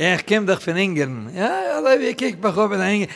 Ich komm doch von Ingern. Ja, ja, wie kiek mich auf in Ingern.